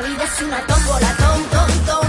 La vida es una tómbola, tom, tom, tom.